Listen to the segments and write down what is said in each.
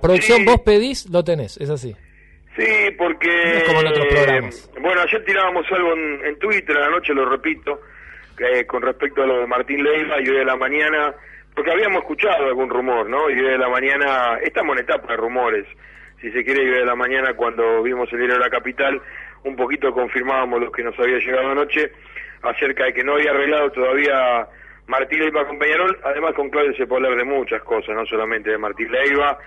producción vos pedís, lo tenés, es así. Sí, porque... como en otros programas. bueno, ayer tirábamos algo en, Twitter, a la noche lo repito, con respecto a lo de Martín Leiva y hoy de la mañana, porque habíamos escuchado algún rumor, ¿no? Y hoy de la mañana, estamos en etapa de rumores, si se quiere, y hoy de la mañana cuando vimos el diario de la capital, un poquito confirmábamos lo que nos había llegado anoche acerca de que no había arreglado todavía Martín Leiva con Peñarol, además con Claudio se puede hablar de muchas cosas, no solamente de Martín Leiva,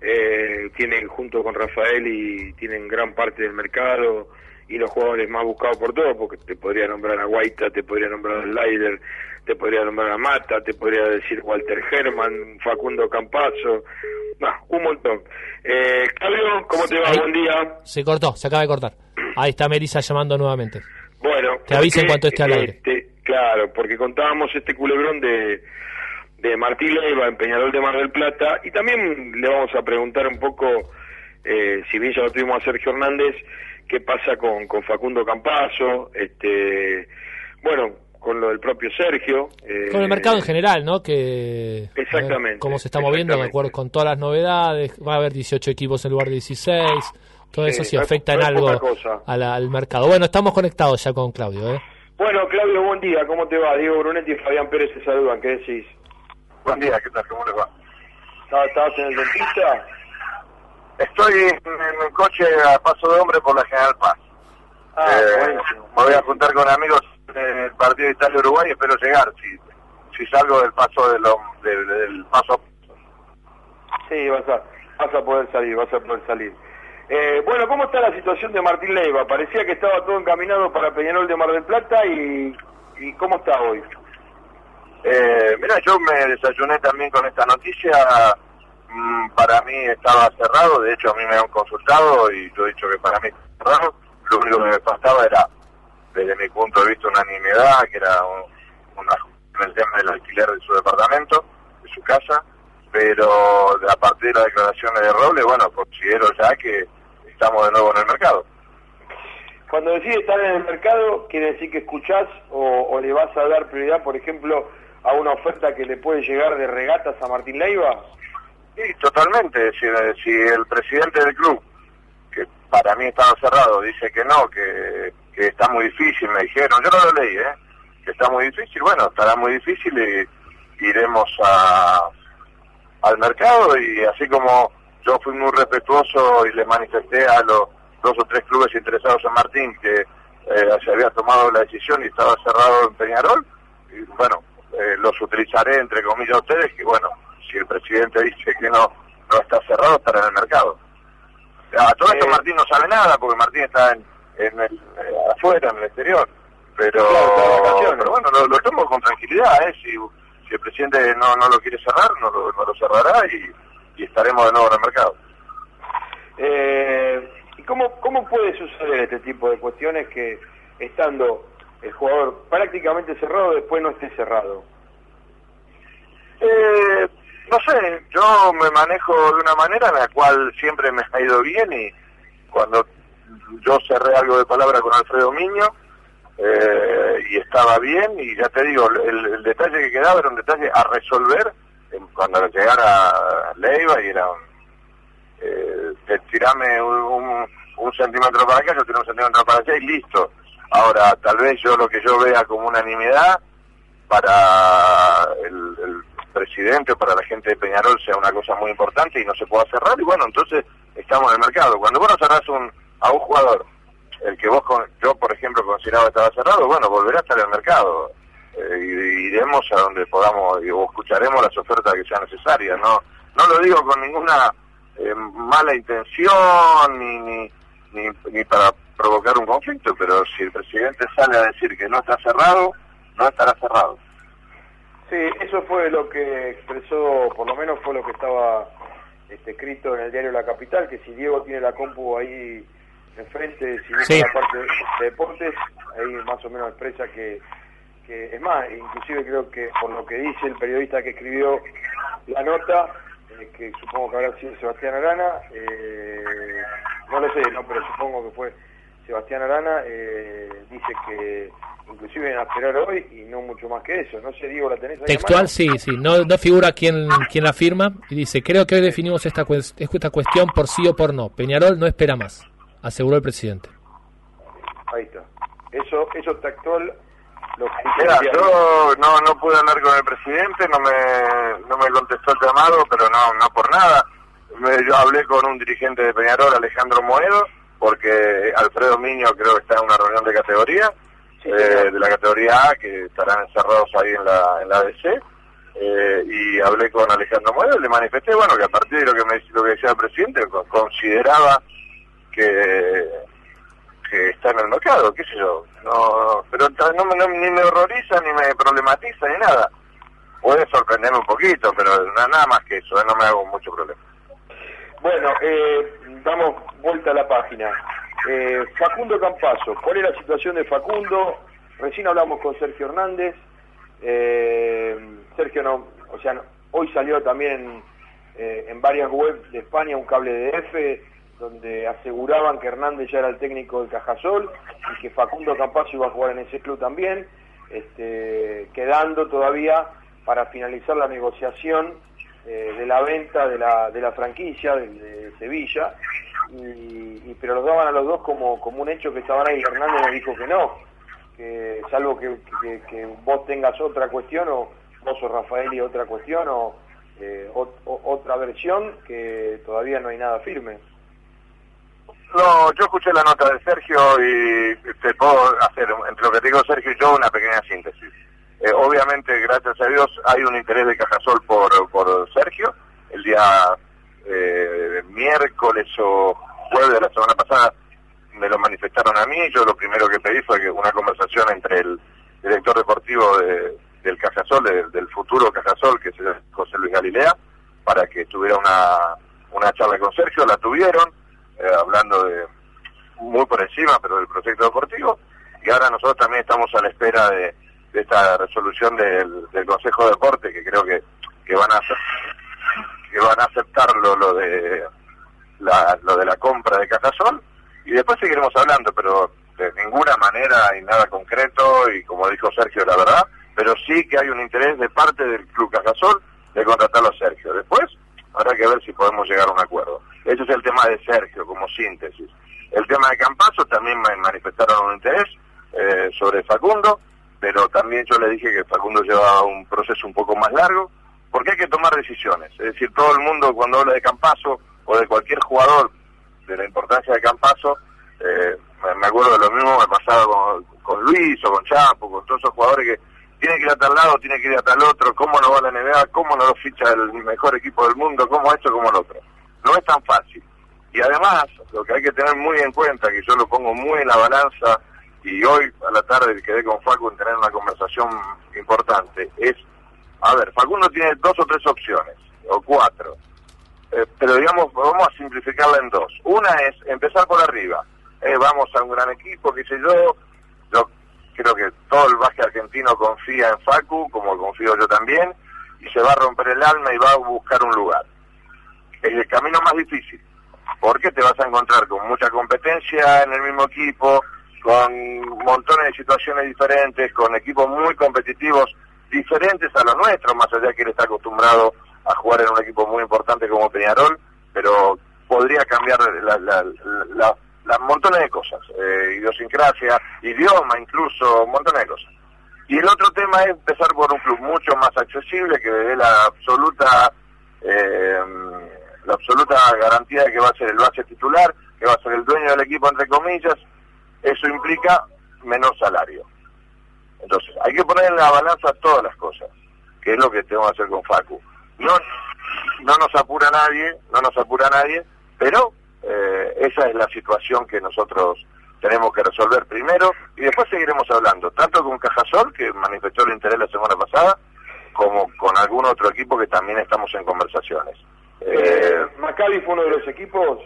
eh, tienen junto con Rafael y tienen gran parte del mercado y los jugadores más buscados por todos, porque te podría nombrar a Guaita, te podría nombrar a Slider, te podría nombrar a Mata, te podría decir Walter Herman, Facundo Campazo, un montón. Eh, ¿cómo te va? Buen día. Se cortó, se acaba de cortar. Ahí está Melissa llamando nuevamente. Bueno. Te aviso en cuanto esté al aire. Este, claro, porque contábamos este culebrón de, de Martí Leiva en Peñarol de Mar del Plata y también le vamos a preguntar un poco, eh, si bien ya lo tuvimos a Sergio Hernández, qué pasa con, con Facundo Campazo, este, bueno, con lo del propio Sergio. Eh, con el mercado en general, ¿no? Que, exactamente. cómo se está moviendo, de acuerdo con todas las novedades, va a haber 18 equipos en lugar de 16 todo eso sí afecta en algo al mercado. Bueno, estamos conectados ya con Claudio. ¿eh? Bueno, Claudio, buen día. ¿Cómo te va? Diego Brunetti y Fabián Pérez te saludan. ¿Qué decís? Buen día, ¿qué tal? ¿Cómo les va? ¿Estabas en el dentista? Estoy en el coche a paso de hombre por la General Paz. Ah, eh, me voy a juntar con amigos en el partido de Italia-Uruguay y espero llegar. Si, si salgo del paso de del, del paso. Sí, vas a, vas a poder salir, vas a poder salir. Eh, bueno, ¿cómo está la situación de Martín Leiva? Parecía que estaba todo encaminado para Peñarol de Mar del Plata y, y ¿cómo está hoy? Eh, mira, yo me desayuné también con esta noticia. Mm, para mí estaba cerrado, de hecho a mí me han consultado y yo he dicho que para mí estaba cerrado. Lo único que me faltaba era, desde mi punto de vista, una nimiedad, que era un, una, el tema del alquiler de su departamento, de su casa pero a partir de las declaraciones de Roble, bueno, considero ya que estamos de nuevo en el mercado. Cuando decís estar en el mercado, ¿quiere decir que escuchás o, le vas a dar prioridad, por ejemplo, a una oferta que le puede llegar de regatas a Martín Leiva? Sí, totalmente. Si, el presidente del club, que para mí estaba cerrado, dice que no, que, que está muy difícil, me dijeron, yo no lo leí, ¿eh? que está muy difícil, bueno, estará muy difícil y iremos a, al mercado y así como yo fui muy respetuoso y le manifesté a los dos o tres clubes interesados en Martín que eh, se había tomado la decisión y estaba cerrado en Peñarol, y bueno, eh, los utilizaré entre comillas a ustedes, que bueno, si el presidente dice que no, no está cerrado, estará en el mercado. A todo esto eh, Martín no sabe nada, porque Martín está en, en el, afuera, en el exterior, pero, pero bueno, lo, lo, tomo con tranquilidad, ¿eh? Si, si el presidente no, no lo quiere cerrar, no lo, no lo cerrará y, estaremos de nuevo en el mercado. Eh, ¿Y cómo, cómo puede suceder este tipo de cuestiones que estando el jugador prácticamente cerrado después no esté cerrado? Eh, no sé, yo me manejo de una manera en la cual siempre me ha ido bien y cuando yo cerré algo de palabra con Alfredo Miño, eh, y estaba bien y ya te digo, el, detalle que quedaba era un detalle a resolver cuando llegara Leiva y era eh, tirame un, un, centímetro para acá, yo tiro un centímetro para allá y listo. Ahora, tal vez yo lo que yo vea como unanimidad para el, presidente o para la gente de Peñarol sea una cosa muy importante y no se pueda cerrar y bueno, entonces estamos en el mercado. Cuando vos no cerrás un, a un jugador el que vos, yo por ejemplo consideraba estaba cerrado, bueno, volverá a estar en el mercado. Eh, iremos a donde podamos, o escucharemos las ofertas que sean necesarias. No, no lo digo con ninguna eh, mala intención ni, ni, ni, ni para provocar un conflicto, pero si el presidente sale a decir que no está cerrado, no estará cerrado. Sí, eso fue lo que expresó, por lo menos fue lo que estaba este, escrito en el diario La Capital, que si Diego tiene la compu ahí enfrente, si no la parte de, deportes, ahí más o menos expresa que, que, es más, inclusive creo que por lo que dice el periodista que escribió la nota, eh, que supongo que habrá sido Sebastián Arana, eh, no lo sé, no, pero supongo que fue Sebastián Arana, eh, dice que, inclusive en esperar hoy y no mucho más que eso. No sé, Diego, ¿la tenés ahí Textual, sí, sí. No, no figura quién, quién la firma y dice, creo que hoy definimos esta, esta cuestión por sí o por no. Peñarol no espera más, aseguró el presidente. Ahí está. Eso, eso textual lo Mira, yo no, no pude hablar con el presidente, no me, no me contestó el llamado, pero no, no por nada. yo hablé con un dirigente de Peñarol, Alejandro Moedo, porque Alfredo Miño creo que está en una reunión de categoría, eh, de la categoría A, que estarán encerrados ahí en la, en la ADC. Eh, y hablé con Alejandro Moedo y le manifesté, bueno, que a partir de lo que, me, lo que decía el presidente, consideraba que, que está en el mercado, qué sé yo. No, pero no, no, ni me horroriza, ni me problematiza, ni nada. Puede sorprenderme un poquito, pero nada más que eso, eh, no me hago mucho problema. Bueno, eh, damos vuelta a la página. Eh, Facundo Campazo, ¿cuál es la situación de Facundo? Recién hablamos con Sergio Hernández. Eh, Sergio no, o sea, hoy salió también eh, en varias webs de España un cable de F donde aseguraban que Hernández ya era el técnico del Cajasol y que Facundo Campazo iba a jugar en ese club también, este, quedando todavía para finalizar la negociación de la venta de la, de la franquicia de Sevilla y, pero los daban a los dos como, como un hecho que estaban ahí. Hernández me dijo que no, que salvo que, que, vos tengas otra cuestión o vos o Rafael y otra cuestión o, eh, otra versión que todavía no hay nada firme. No, yo escuché la nota de Sergio y te puedo hacer, entre lo que te digo Sergio y yo, una pequeña síntesis. Eh, obviamente, gracias a Dios, hay un interés de Cajasol por, por Sergio. El día eh, miércoles o jueves de la semana pasada me lo manifestaron a mí. Yo lo primero que pedí fue que una conversación entre el director deportivo del Cajasol, del futuro Cajasol, que es José Luis Galilea, para que tuviera una, una charla con Sergio. La tuvieron, eh, hablando de muy por encima, pero del proyecto deportivo. Y ahora nosotros también estamos a la espera de, esta resolución del, Consejo de Deporte, que creo que, que van a que van a aceptar lo, de la, lo de la compra de Cajasol y después seguiremos hablando, pero de ninguna manera hay nada concreto y como dijo Sergio, la verdad, pero sí que hay un interés de parte del Club Cajasol de contratarlo a Sergio. Después habrá que ver si podemos llegar a un acuerdo. Ese es el tema de Sergio como síntesis. El tema de Campazo también me manifestaron un interés eh, sobre Facundo, pero también yo le dije que Facundo llevaba un proceso un poco más largo, porque hay que tomar decisiones. Es decir, todo el mundo cuando habla de Campaso o de cualquier jugador de la importancia de Campaso, eh, me acuerdo de lo mismo me pasaba con, Luis o con Chapo, con todos esos jugadores que tienen que ir a tal lado, tienen que ir a tal otro, cómo no va la NBA, cómo no lo ficha el mejor equipo del mundo, cómo esto, cómo el otro. No es tan fácil. Y además, lo que hay que tener muy en cuenta, que yo lo pongo muy en la balanza, y hoy a la tarde quedé con Facu en tener una conversación importante, es a ver, Facundo tiene dos o tres opciones, o cuatro, eh, pero digamos, vamos a simplificarla en dos. Una es empezar por arriba, eh, vamos a un gran equipo, qué sé yo, yo creo que todo el básquet argentino confía en Facu, como confío yo también, y se va a romper el alma y va a buscar un lugar. Es el camino más difícil, porque te vas a encontrar con mucha competencia en el mismo equipo, con montones de situaciones diferentes, con equipos muy competitivos, diferentes a los nuestros, más allá que él está acostumbrado a jugar en un equipo muy importante como Peñarol, pero podría cambiar la, montones de cosas, eh, idiosincrasia, idioma incluso, montón de cosas. Y el otro tema es empezar por un club mucho más accesible, que dé la absoluta, eh, la absoluta garantía de que va a ser el base titular, que va a ser el dueño del equipo, entre comillas. Eso implica menos salario. Entonces, hay que poner en la balanza todas las cosas, que es lo que tenemos que hacer con Facu. No, no nos apura nadie, no nos apura nadie, pero eh, esa es la situación que nosotros tenemos que resolver primero y después seguiremos hablando, tanto con Cajasol, que manifestó el interés la semana pasada, como con algún otro equipo que también estamos en conversaciones. Eh, ¿Maccabi fue uno de los equipos?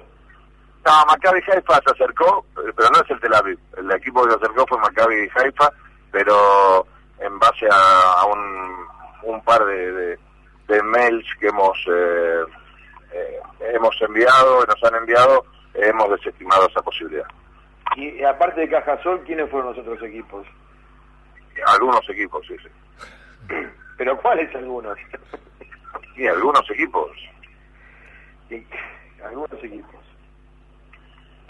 No, Maccabi Haifa se acercó, eh, pero no es el Tel Aviv. El equipo que se acercó fue Maccabi Haifa, pero en base a, un, un, par de, de, mails que hemos eh, eh, hemos enviado, nos han enviado, hemos desestimado esa posibilidad. Y, aparte de Cajasol, ¿quiénes fueron los otros equipos? algunos equipos, sí, sí. ¿Pero cuáles algunos? Sí, algunos equipos. algunos equipos.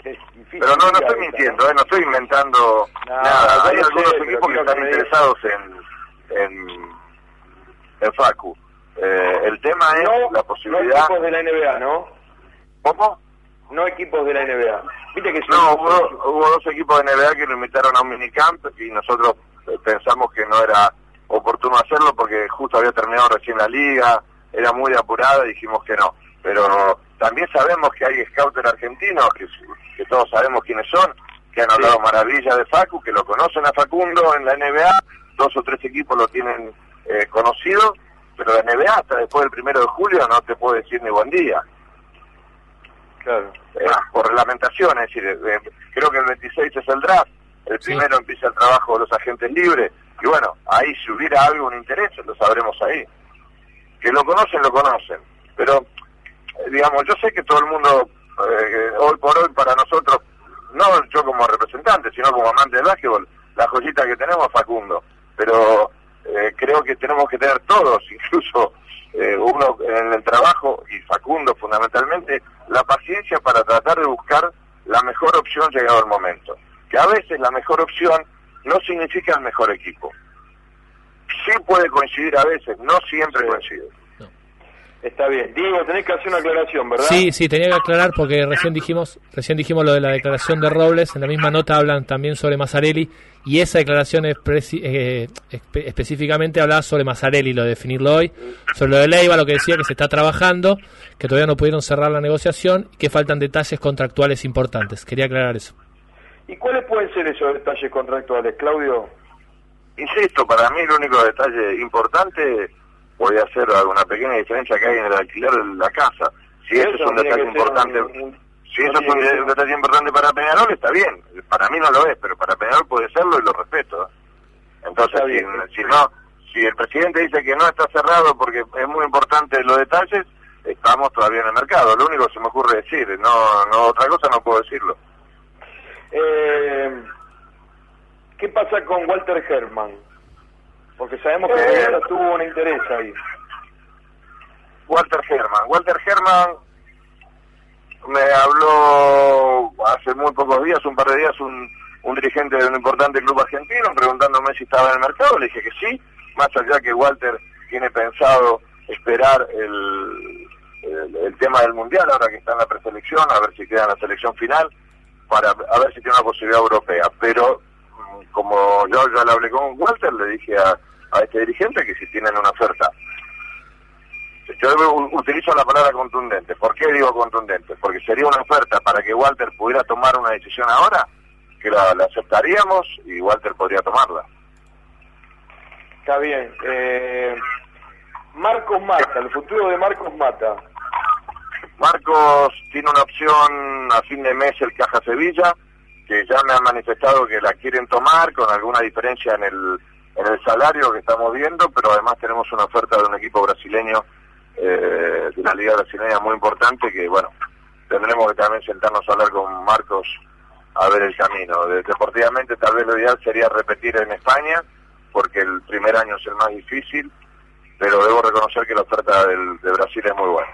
Pero no, no estoy mintiendo, ¿eh? no estoy inventando nada. Hay algunos equipos que están interesados en, en, en Facu. Eh, el tema es la posibilidad... No equipos de la NBA, ¿no? ¿Cómo? No equipos de la NBA. ¿Viste que no, hubo, hubo, dos equipos de NBA que lo invitaron a un minicamp y nosotros eh, pensamos que no era oportuno hacerlo porque justo había terminado recién la liga, era muy apurada y dijimos que no. Pero también sabemos que hay scouters argentinos, que, que todos sabemos quiénes son, que han hablado maravillas de Facu, que lo conocen a Facundo en la NBA, dos o tres equipos lo tienen eh, conocido, pero la NBA hasta después del primero de julio no te puedo decir ni buen día. Claro. Eh, por reglamentación, es decir, eh, creo que el 26 es el draft, el primero empieza el trabajo de los agentes libres, y bueno, ahí si hubiera algo, un interés, lo sabremos ahí. Que lo conocen, lo conocen, pero digamos, yo sé que todo el mundo, eh, hoy por hoy para nosotros, no yo como representante, sino como amante del básquetbol, la joyita que tenemos es Facundo, pero eh, creo que tenemos que tener todos, incluso eh, uno en el trabajo y Facundo fundamentalmente, la paciencia para tratar de buscar la mejor opción llegado el momento. Que a veces la mejor opción no significa el mejor equipo. Sí puede coincidir a veces, no siempre coincide. Está bien. Diego, tenés que hacer una aclaración, ¿verdad? Sí, sí, tenía que aclarar porque recién dijimos, recién dijimos lo de la declaración de Robles, en la misma nota hablan también sobre Mazzarelli y esa declaración es eh, específicamente hablaba sobre Mazzarelli, lo de definirlo hoy, sobre lo de Leiva, lo que decía que se está trabajando, que todavía no pudieron cerrar la negociación y que faltan detalles contractuales importantes. Quería aclarar eso. ¿Y cuáles pueden ser esos detalles contractuales, Claudio? Insisto, para mí el único detalle importante podría ser alguna pequeña diferencia que hay en el alquiler de la casa. Si eso, es un detalle importante, si eso es un, detalle importante para Peñarol, está bien. Para mí no lo es, pero para Peñarol puede serlo y lo respeto. Entonces, si, no, si el presidente dice que no está cerrado porque es muy importante los detalles, estamos todavía en el mercado. Lo único que se me ocurre decir, no, no otra cosa no puedo decirlo. Eh, ¿Qué pasa con Walter Herman? Porque sabemos que eh, tuvo un interés ahí. Walter Herman. Walter Herman me habló hace muy pocos días, un par de días, un, un dirigente de un importante club argentino preguntándome si estaba en el mercado. Le dije que sí, más allá que Walter tiene pensado esperar el, el, tema del mundial, ahora que está en la preselección, a ver si queda en la selección final, para a ver si tiene una posibilidad europea. Pero mm, como yo ya le hablé con Walter, le dije a, a este dirigente que si tienen una oferta. Yo utilizo la palabra contundente. ¿Por qué digo contundente? Porque sería una oferta para que Walter pudiera tomar una decisión ahora, que la, aceptaríamos y Walter podría tomarla. Está bien. Eh, Marcos Mata, el futuro de Marcos Mata. Marcos tiene una opción a fin de mes el Caja Sevilla, que ya me han manifestado que la quieren tomar con alguna diferencia en el en el salario que estamos viendo, pero además tenemos una oferta de un equipo brasileño, eh, de una liga brasileña muy importante, que bueno, tendremos que también sentarnos a hablar con Marcos a ver el camino. Deportivamente tal vez lo ideal sería repetir en España, porque el primer año es el más difícil, pero debo reconocer que la oferta del, de Brasil es muy buena.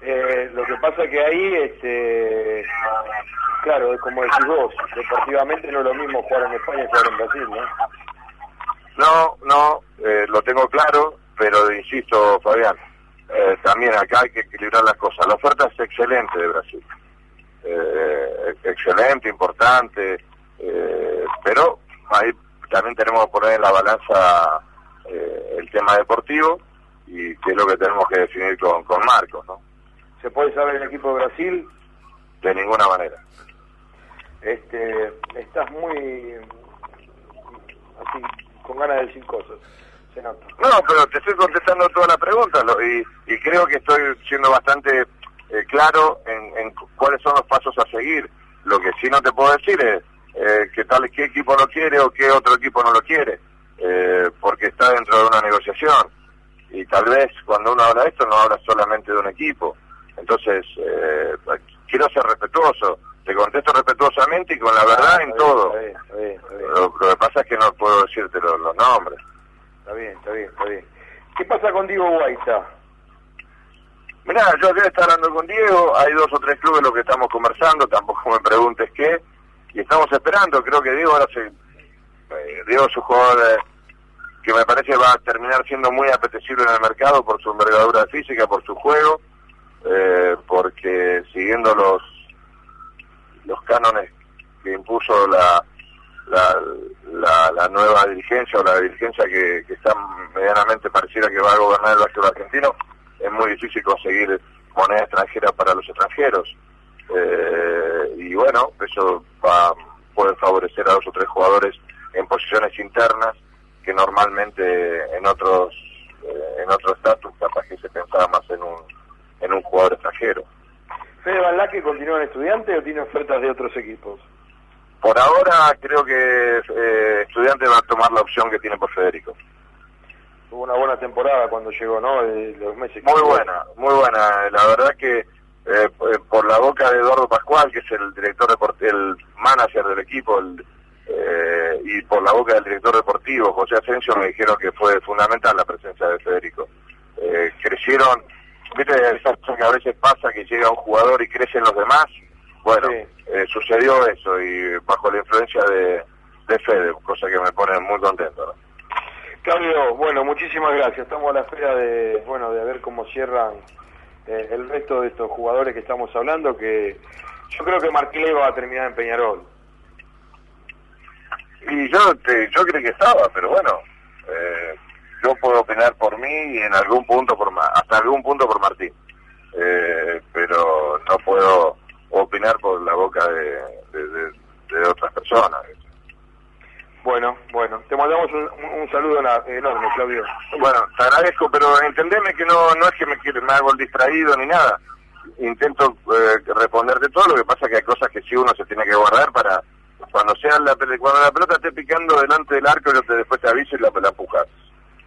Eh, lo que pasa que ahí, este, claro, como decís vos, deportivamente no es lo mismo jugar en España que jugar en Brasil, ¿no? No, no, eh, lo tengo claro, pero insisto, Fabián, eh, también acá hay que equilibrar las cosas. La oferta es excelente de Brasil, eh, excelente, importante, pero ahí también tenemos que poner en la balanza el tema deportivo y qué es lo que tenemos que definir con, con Marcos, ¿no? ¿Se puede saber el equipo de Brasil? De ninguna manera. Este, estás muy así con ganas de decir cosas. Se nota. No, pero te estoy contestando toda la pregunta y, y creo que estoy siendo bastante eh, claro en, cuáles son los pasos a seguir. Lo que sí no te puedo decir es eh, que tal qué equipo lo quiere o qué otro equipo no lo quiere, eh, porque está dentro de una negociación. Y tal vez cuando uno habla de esto no habla solamente de un equipo. Entonces, quiero ser respetuoso. te contesto respetuosamente y con la verdad en todo. Bien, bien, bien. Lo, lo que pasa es que no puedo decirte los, los nombres. Está bien, está bien, está bien. ¿Qué pasa con Diego Guaita? Mirá, yo ayer estaba hablando con Diego, hay dos o tres clubes los que estamos conversando, tampoco me preguntes qué, y estamos esperando, creo que Diego ahora se... eh, Diego es un jugador eh, que me parece va a terminar siendo muy apetecible en el mercado por su envergadura física, por su juego, eh, porque siguiendo los los cánones que impuso la, la, la, la nueva dirigencia o la dirigencia que, que está medianamente pareciera que va a gobernar el básquetbol argentino, es muy difícil conseguir moneda extranjera para los extranjeros. Eh, y bueno, eso va, puede favorecer a dos o tres jugadores en posiciones internas que normalmente en otros eh, en otro estatus capaz que se pensaba más en un en un jugador extranjero. ¿Fede Baldaque continúa en estudiante o tiene ofertas de otros equipos? Por ahora creo que eh, Estudiante va a tomar la opción que tiene por Federico. Tuvo una buena temporada cuando llegó, ¿no? Los meses Muy buena, muy buena. La verdad que eh, p- por la boca de Eduardo Pascual, que es el director el manager del equipo, el, eh, y por la boca del director deportivo, José Asensio, me dijeron que fue fundamental la presencia de Federico. Eh, crecieron, viste, esas cosas que a veces pasa que llega un jugador y crecen los demás. Bueno, Sí. eh, sucedió eso y bajo la influencia de, de Fede, cosa que me pone muy contento. ¿no? Claudio, bueno, muchísimas gracias. Estamos a la espera de, bueno, de ver cómo cierran eh, el resto de estos jugadores que estamos hablando, que yo creo que Marquilé va a terminar en Peñarol. Y yo te, yo creí que estaba, pero bueno, eh, yo puedo opinar por mí y en algún punto por hasta algún punto por Martín, Eh, pero no puedo opinar por la boca de, de, de- de otras personas. Bueno, bueno, te mandamos un, saludo enorme, Claudio. Bueno, te agradezco, pero entendeme que no no es que me, me hago el distraído ni nada. Intento eh, responderte todo, lo que pasa que hay cosas que sí uno se tiene que guardar para cuando sea la cuando la pelota esté picando delante del arco, yo te, después te aviso y la, la empujas.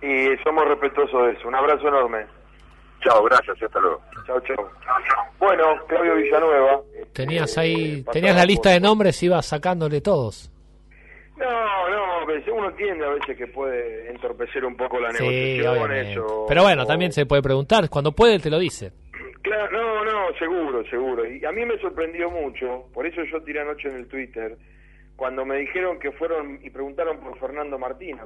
Y somos respetuosos de eso. Un abrazo enorme. Chao, gracias, y hasta luego. Chao, chao. Bueno, Claudio Villanueva. Tenías eh, ahí, pasaba tenías la lista de nombres, ibas sacándole todos. No, no, uno entiende a veces que puede entorpecer un poco la Sí, negociación, eso. Pero bueno, o- también se puede preguntar, cuando puede te lo dice. Claro, no, no, seguro, seguro. Y a mí me sorprendió mucho, por eso yo tiré anoche en el Twitter, cuando me dijeron que fueron y preguntaron por Fernando Martín.